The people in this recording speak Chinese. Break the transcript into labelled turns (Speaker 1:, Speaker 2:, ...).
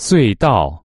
Speaker 1: 隧道。